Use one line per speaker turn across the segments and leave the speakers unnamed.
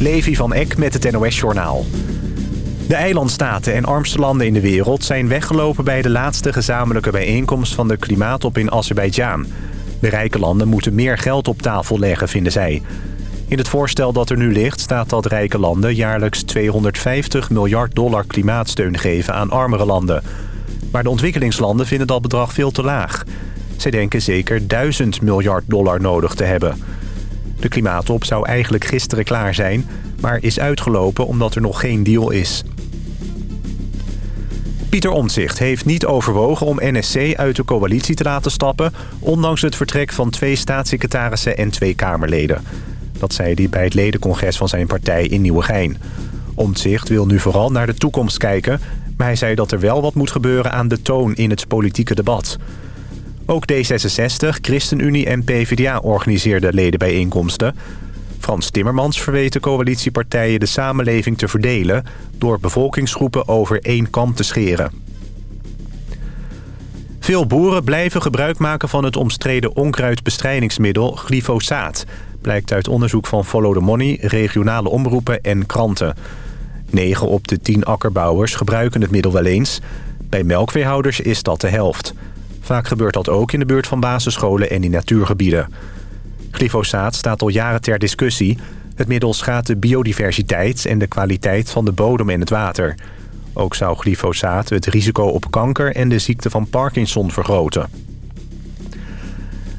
Levi van Eck met het NOS-journaal. De eilandstaten en armste landen in de wereld zijn weggelopen... bij de laatste gezamenlijke bijeenkomst van de Klimaatop in Azerbeidzjan. De rijke landen moeten meer geld op tafel leggen, vinden zij. In het voorstel dat er nu ligt staat dat rijke landen... jaarlijks 250 miljard dollar klimaatsteun geven aan armere landen. Maar de ontwikkelingslanden vinden dat bedrag veel te laag. Zij denken zeker 1000 miljard dollar nodig te hebben... De klimaatop zou eigenlijk gisteren klaar zijn, maar is uitgelopen omdat er nog geen deal is. Pieter Omtzigt heeft niet overwogen om NSC uit de coalitie te laten stappen... ondanks het vertrek van twee staatssecretarissen en twee Kamerleden. Dat zei hij bij het ledencongres van zijn partij in Nieuwegein. Omtzigt wil nu vooral naar de toekomst kijken... maar hij zei dat er wel wat moet gebeuren aan de toon in het politieke debat... Ook D66, ChristenUnie en PvdA organiseerden ledenbijeenkomsten. Frans Timmermans verweet de coalitiepartijen de samenleving te verdelen... door bevolkingsgroepen over één kam te scheren. Veel boeren blijven gebruik maken van het omstreden onkruidbestrijdingsmiddel glyfosaat... blijkt uit onderzoek van Follow the Money, regionale omroepen en kranten. 9 op de 10 akkerbouwers gebruiken het middel wel eens. Bij melkveehouders is dat de helft... Vaak gebeurt dat ook in de buurt van basisscholen en in natuurgebieden. Glyfosaat staat al jaren ter discussie. Het middel schaadt de biodiversiteit en de kwaliteit van de bodem en het water. Ook zou glyfosaat het risico op kanker en de ziekte van Parkinson vergroten.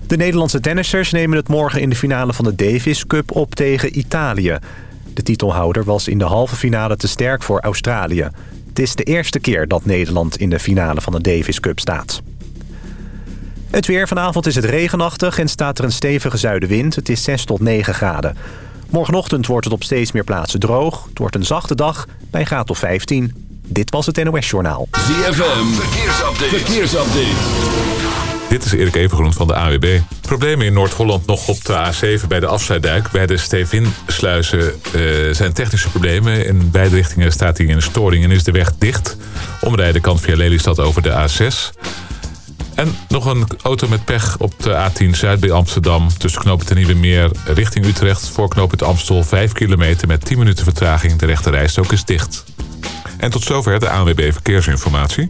De Nederlandse tennissers nemen het morgen in de finale van de Davis Cup op tegen Italië. De titelhouder was in de halve finale te sterk voor Australië. Het is de eerste keer dat Nederland in de finale van de Davis Cup staat. Het weer vanavond is het regenachtig en staat er een stevige zuidenwind. Het is 6 tot 9 graden. Morgenochtend wordt het op steeds meer plaatsen droog. Het wordt een zachte dag bij graad of 15. Dit was het NOS Journaal.
ZFM, verkeersupdate. verkeersupdate.
Dit is Erik Evengroen van de AWB. Problemen in Noord-Holland nog op de A7 bij de afsluitduik. Bij de Stevinsluizen uh, zijn technische problemen. In beide richtingen staat hij in een storing en is de weg dicht. Omrijden kan via Lelystad over de A6. En nog een auto met pech op de A10 Zuid bij Amsterdam. Tussen knooppunt en Nieuwe Meer richting Utrecht. Voor knooppunt Amstel 5 kilometer met 10 minuten vertraging. De rechte rijstok is dicht. En tot zover de ANWB Verkeersinformatie.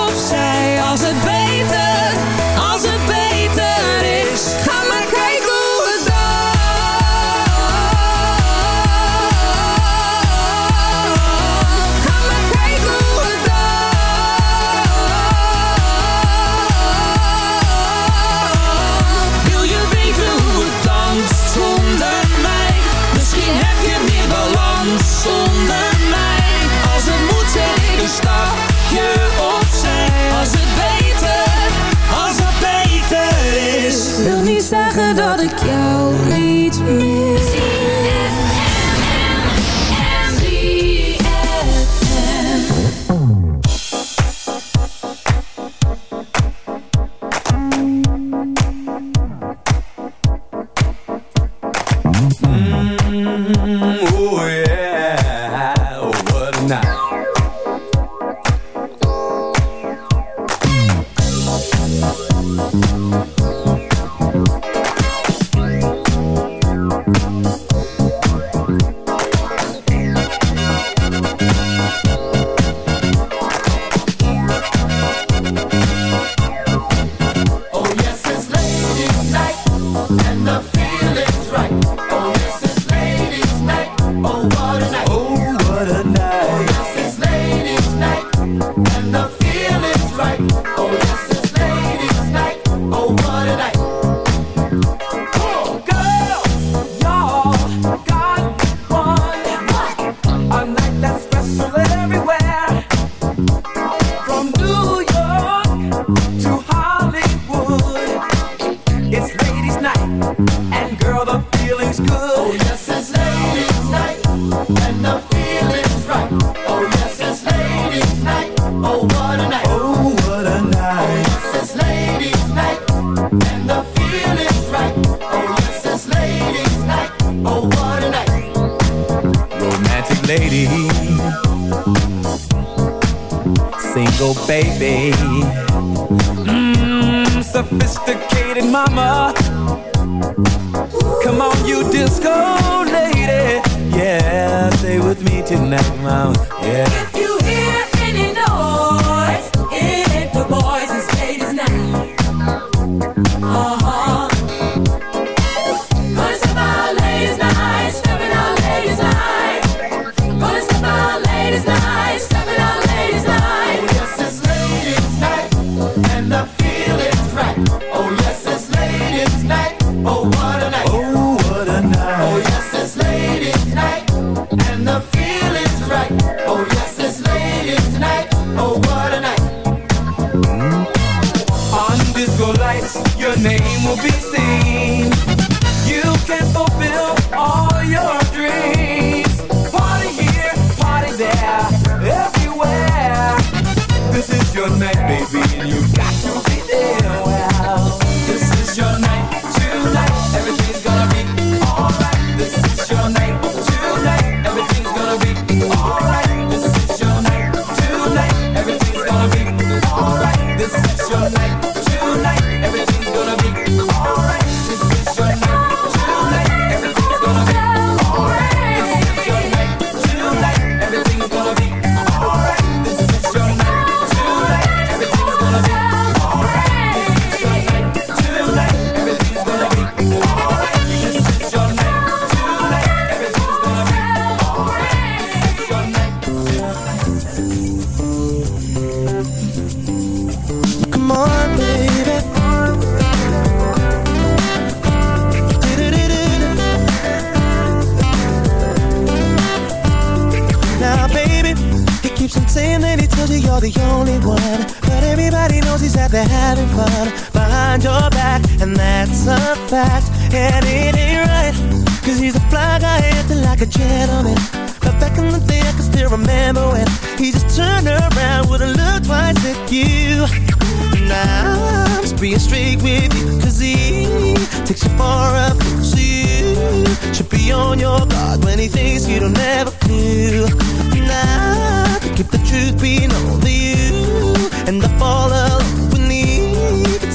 mm -hmm.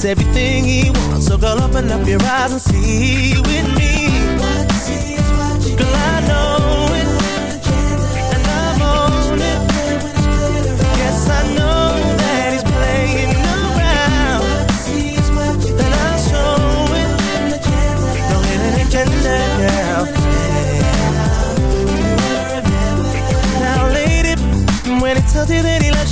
everything he wants. So girl, open up your eyes and see with me. Girl, I know it, and I'm on it. Yes, I know that he's playing around, and I'll show it. No hidden agenda now. Now, lady, when he tells you that he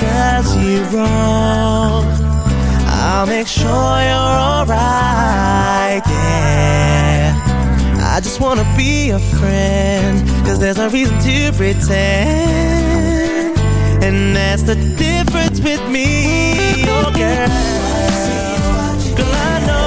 does you wrong I'll make sure you're alright, yeah. I just wanna be a friend Cause there's no reason to pretend. And that's the difference with me, oh girl. Girl, I know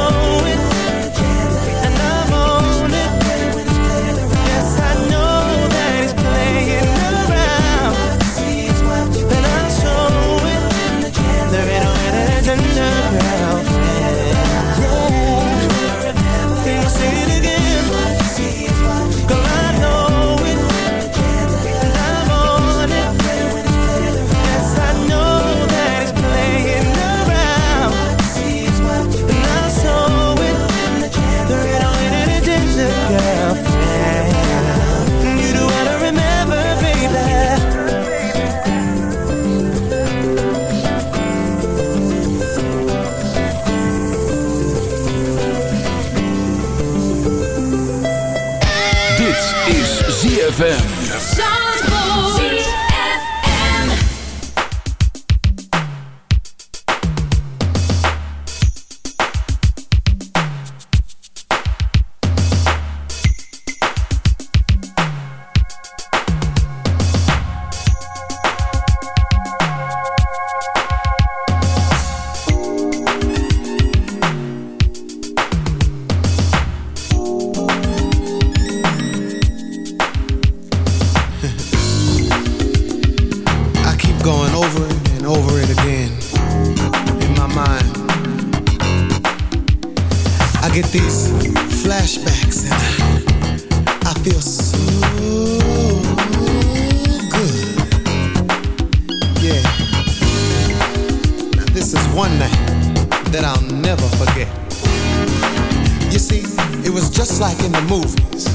the movies.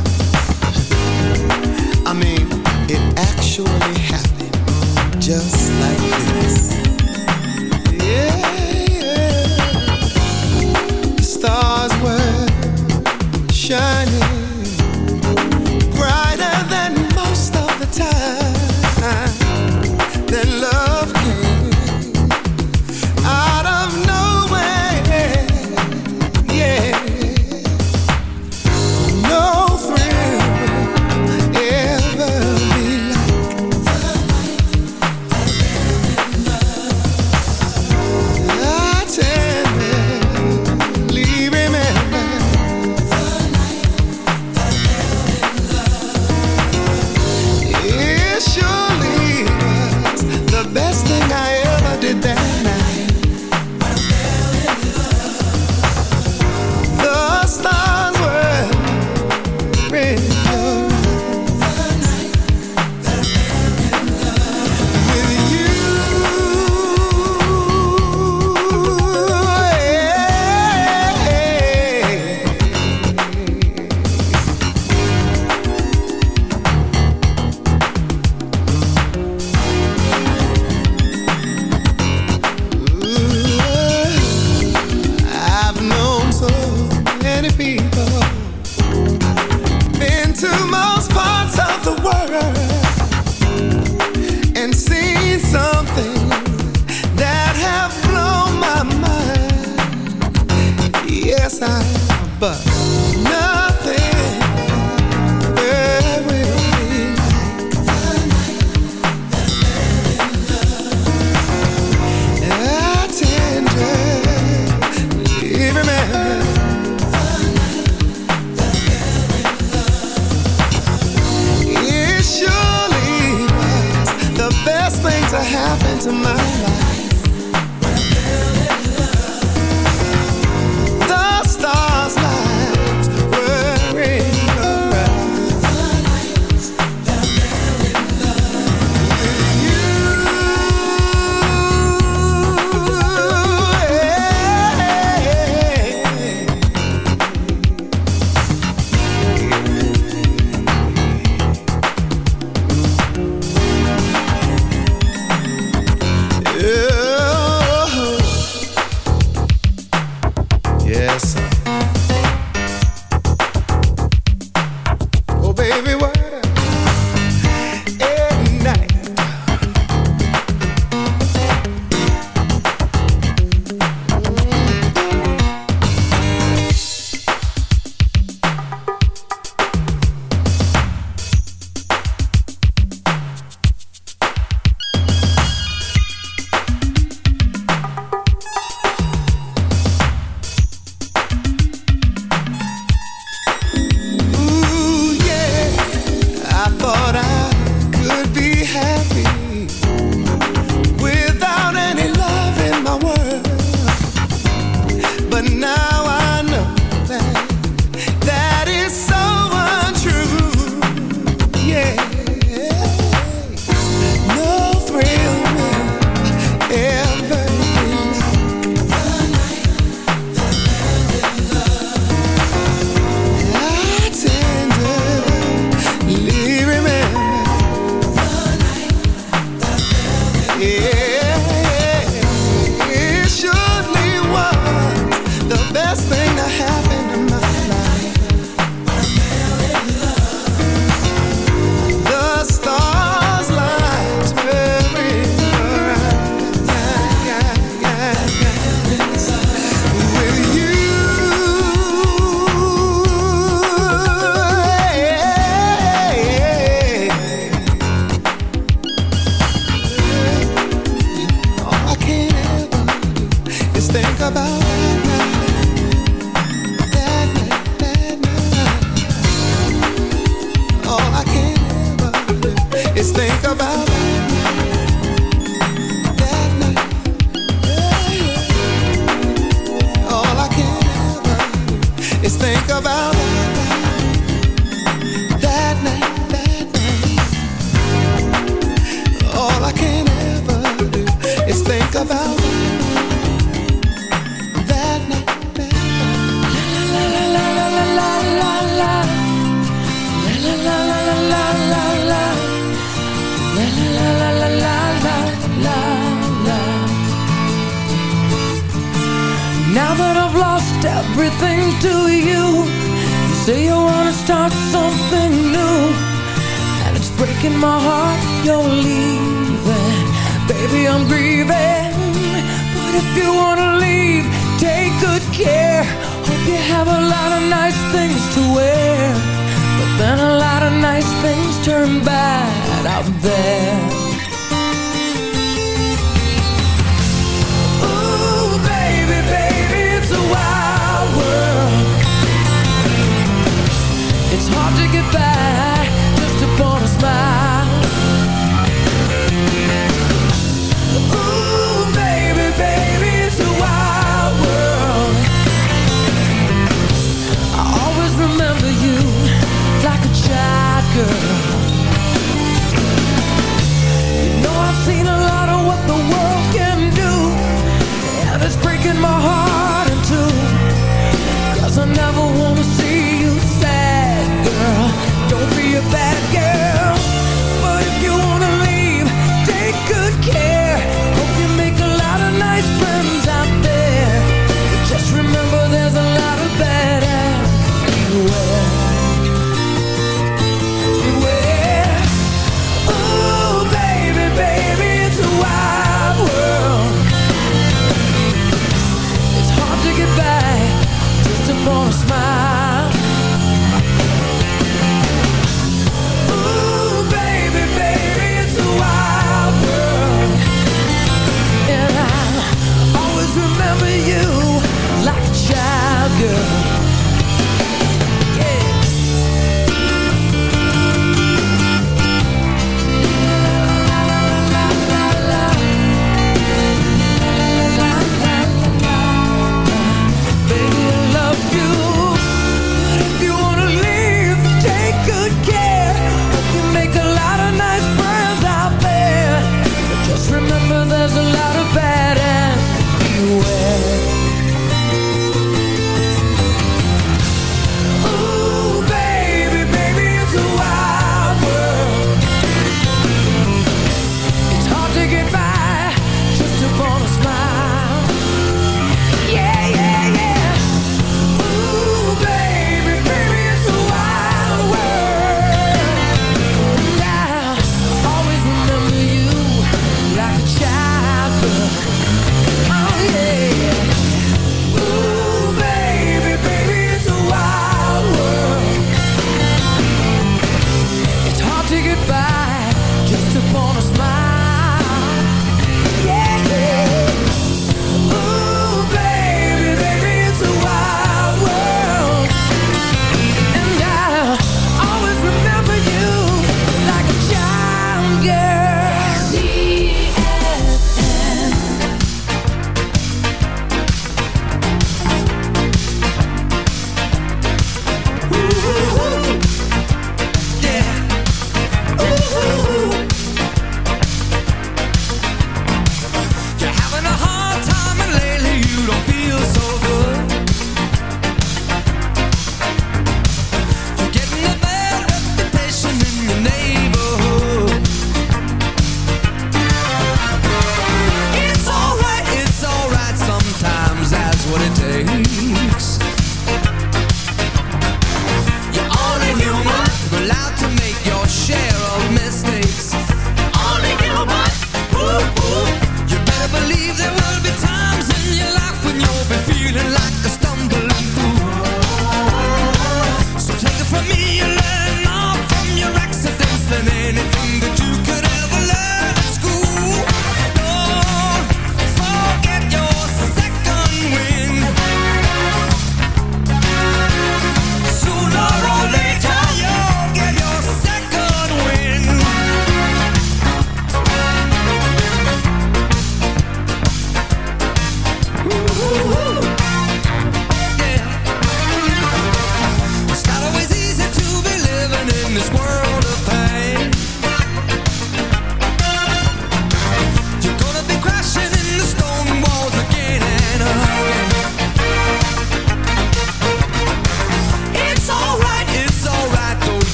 I mean, it actually happened just like this.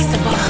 irresistible.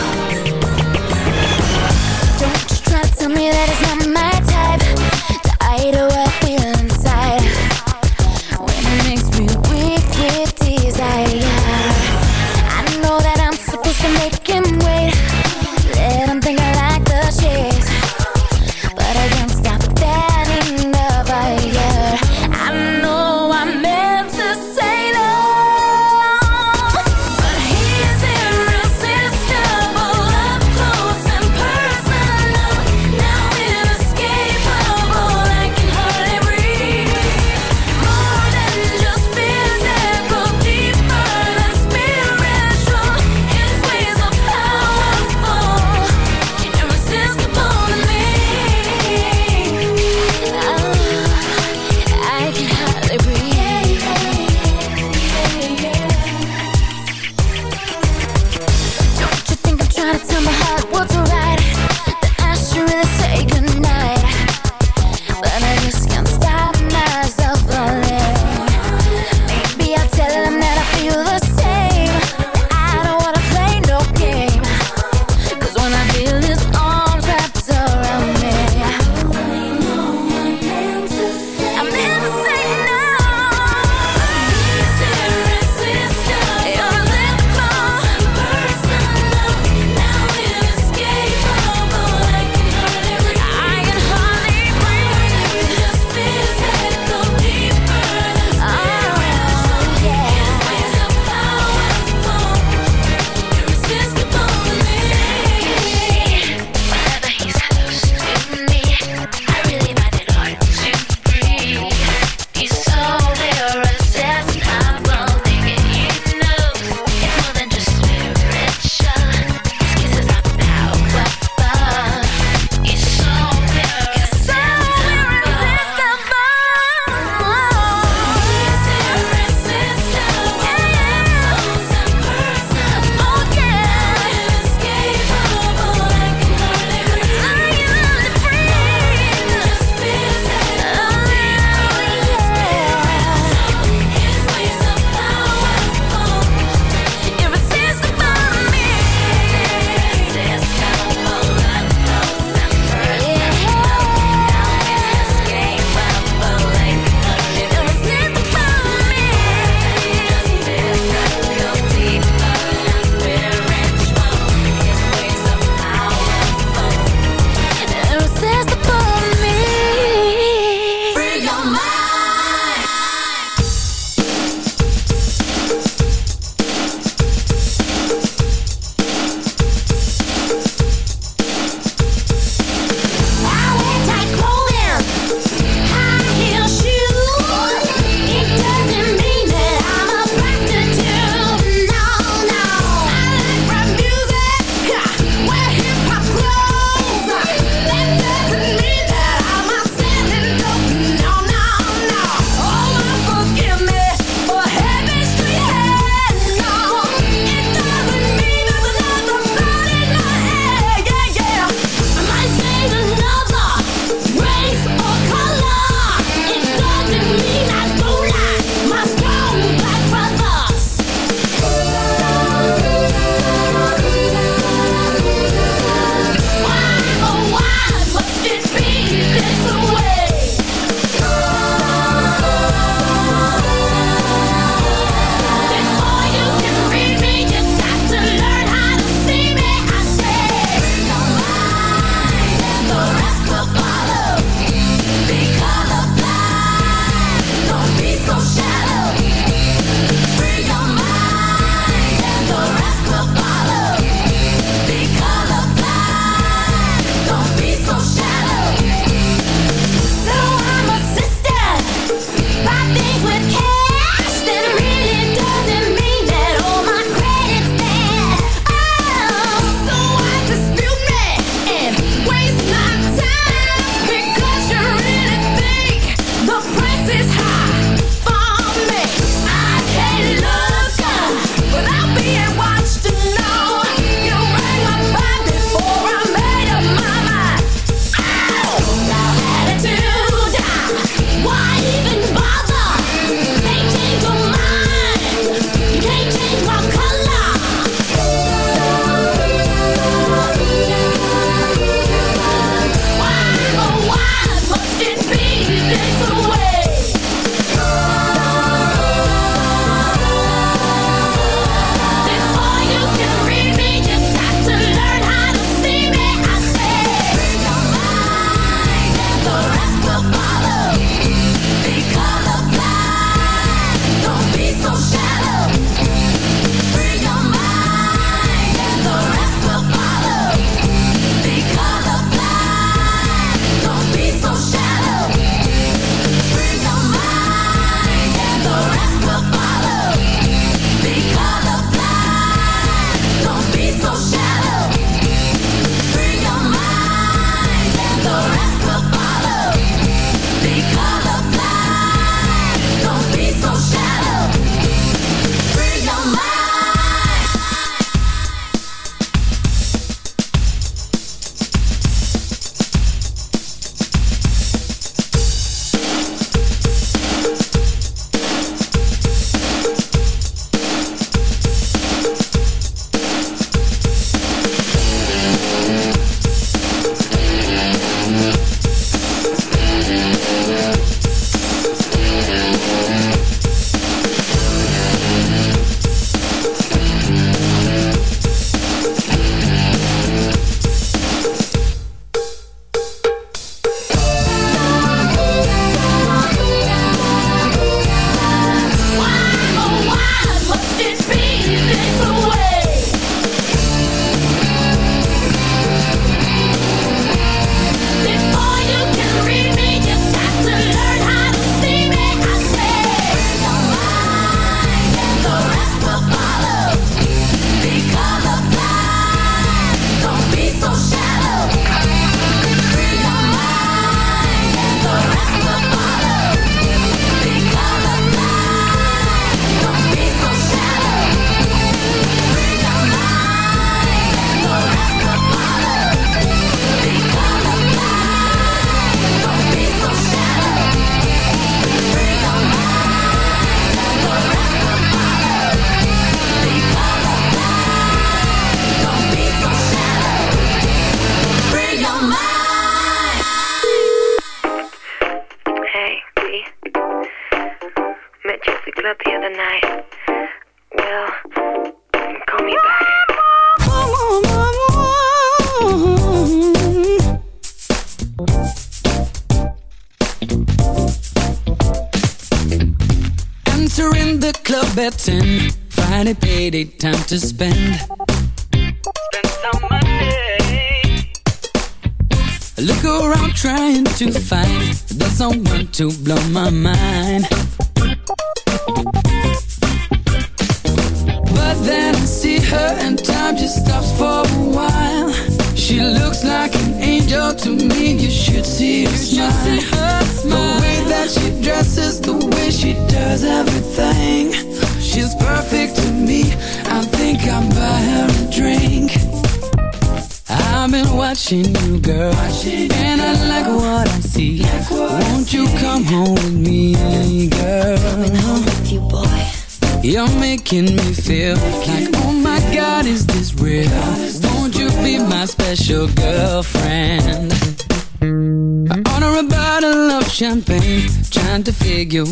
to blow my mind.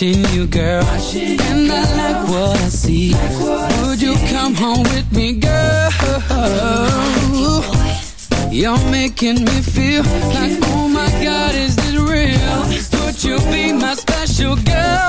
watching you, girl. Watching you, and I like what I see. Like what Would I you
see. come home with me, girl? You're making me feel like, oh my God, is this real?
Would you
be
my
special girl?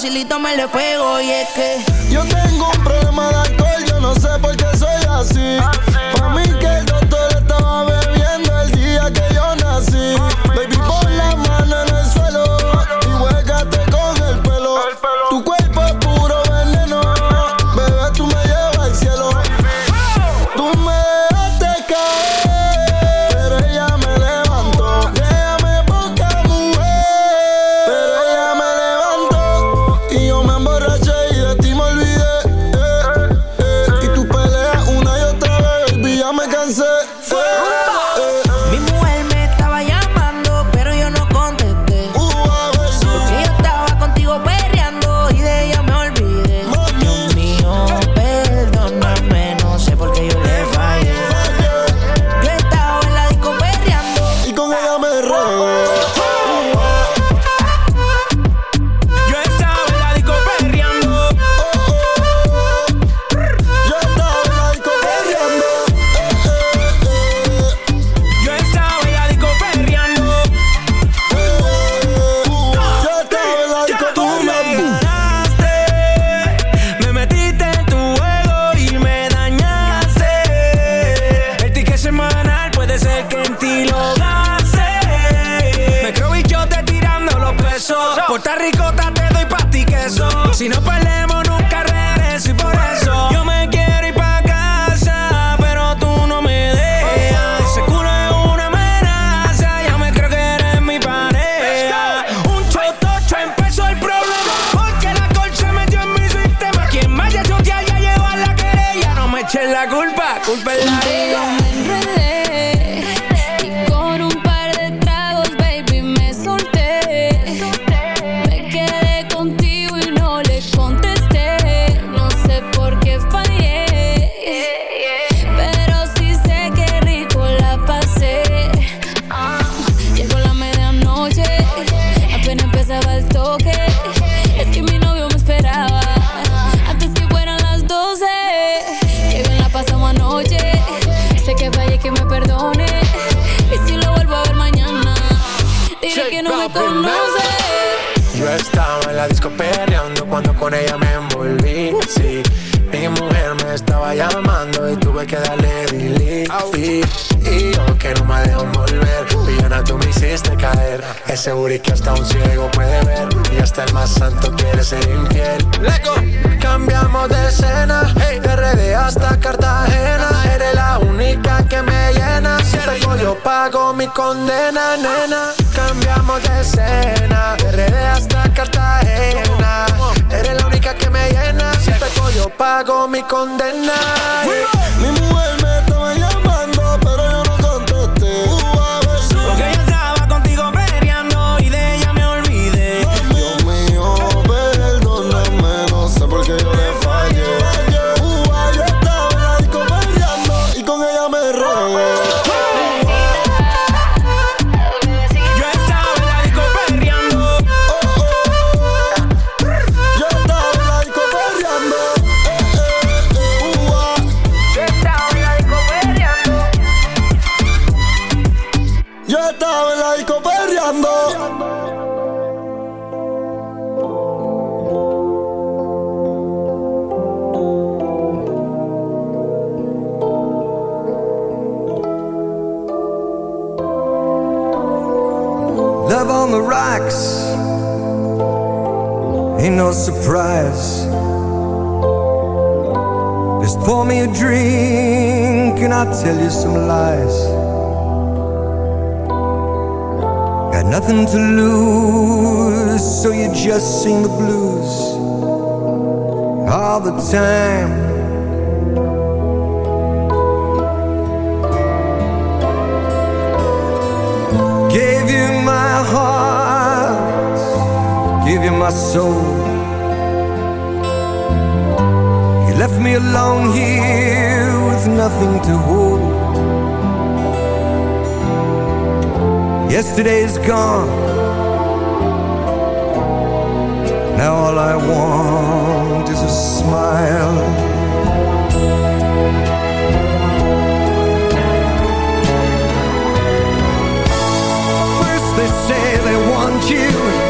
facilito me le pego y es que
yo tengo un problema de alcohol, yo no sé por qué soy así.
Culpa la
perreando cuando con ella me envolví. Sí, mi mujer me estaba llamando y tuve que darle delete. Y yo que no me dejo volver, Villana tú me hiciste caer. Es seguro que hasta un ciego puede ver y hasta el más santo quiere ser infiel. Lego. Cambiamos de escena, hey. de RD hasta Cartagena. Eres la única que me llena. Si te yo pago mi condena, nena cambiamos de escena. De hasta Cartagena. Eres la única que me llena. Si te yo pago mi condena.
Mi mujer
tell you some lies. Got nothing to lose, so you just sing the blues all the time. Gave you my heart, gave you my soul. You left me alone here with nothing to hold. Yesterday's gone. Now all I want is a smile. First they say they want you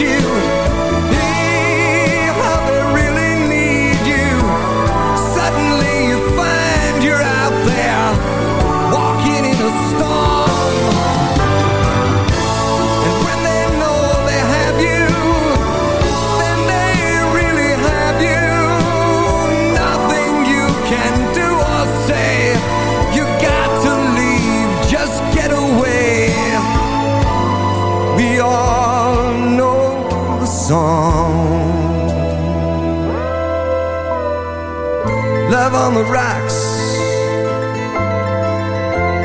you live on the rocks.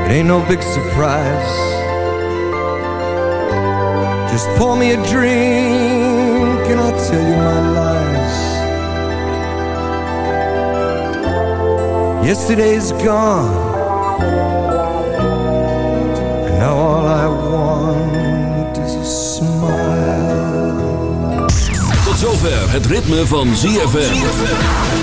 It ain't no big surprise. Just pour me a drink and I'll tell you my lies. Yesterday's gone. And now all I want is a smile.
Tot zover het ritme van ZFM.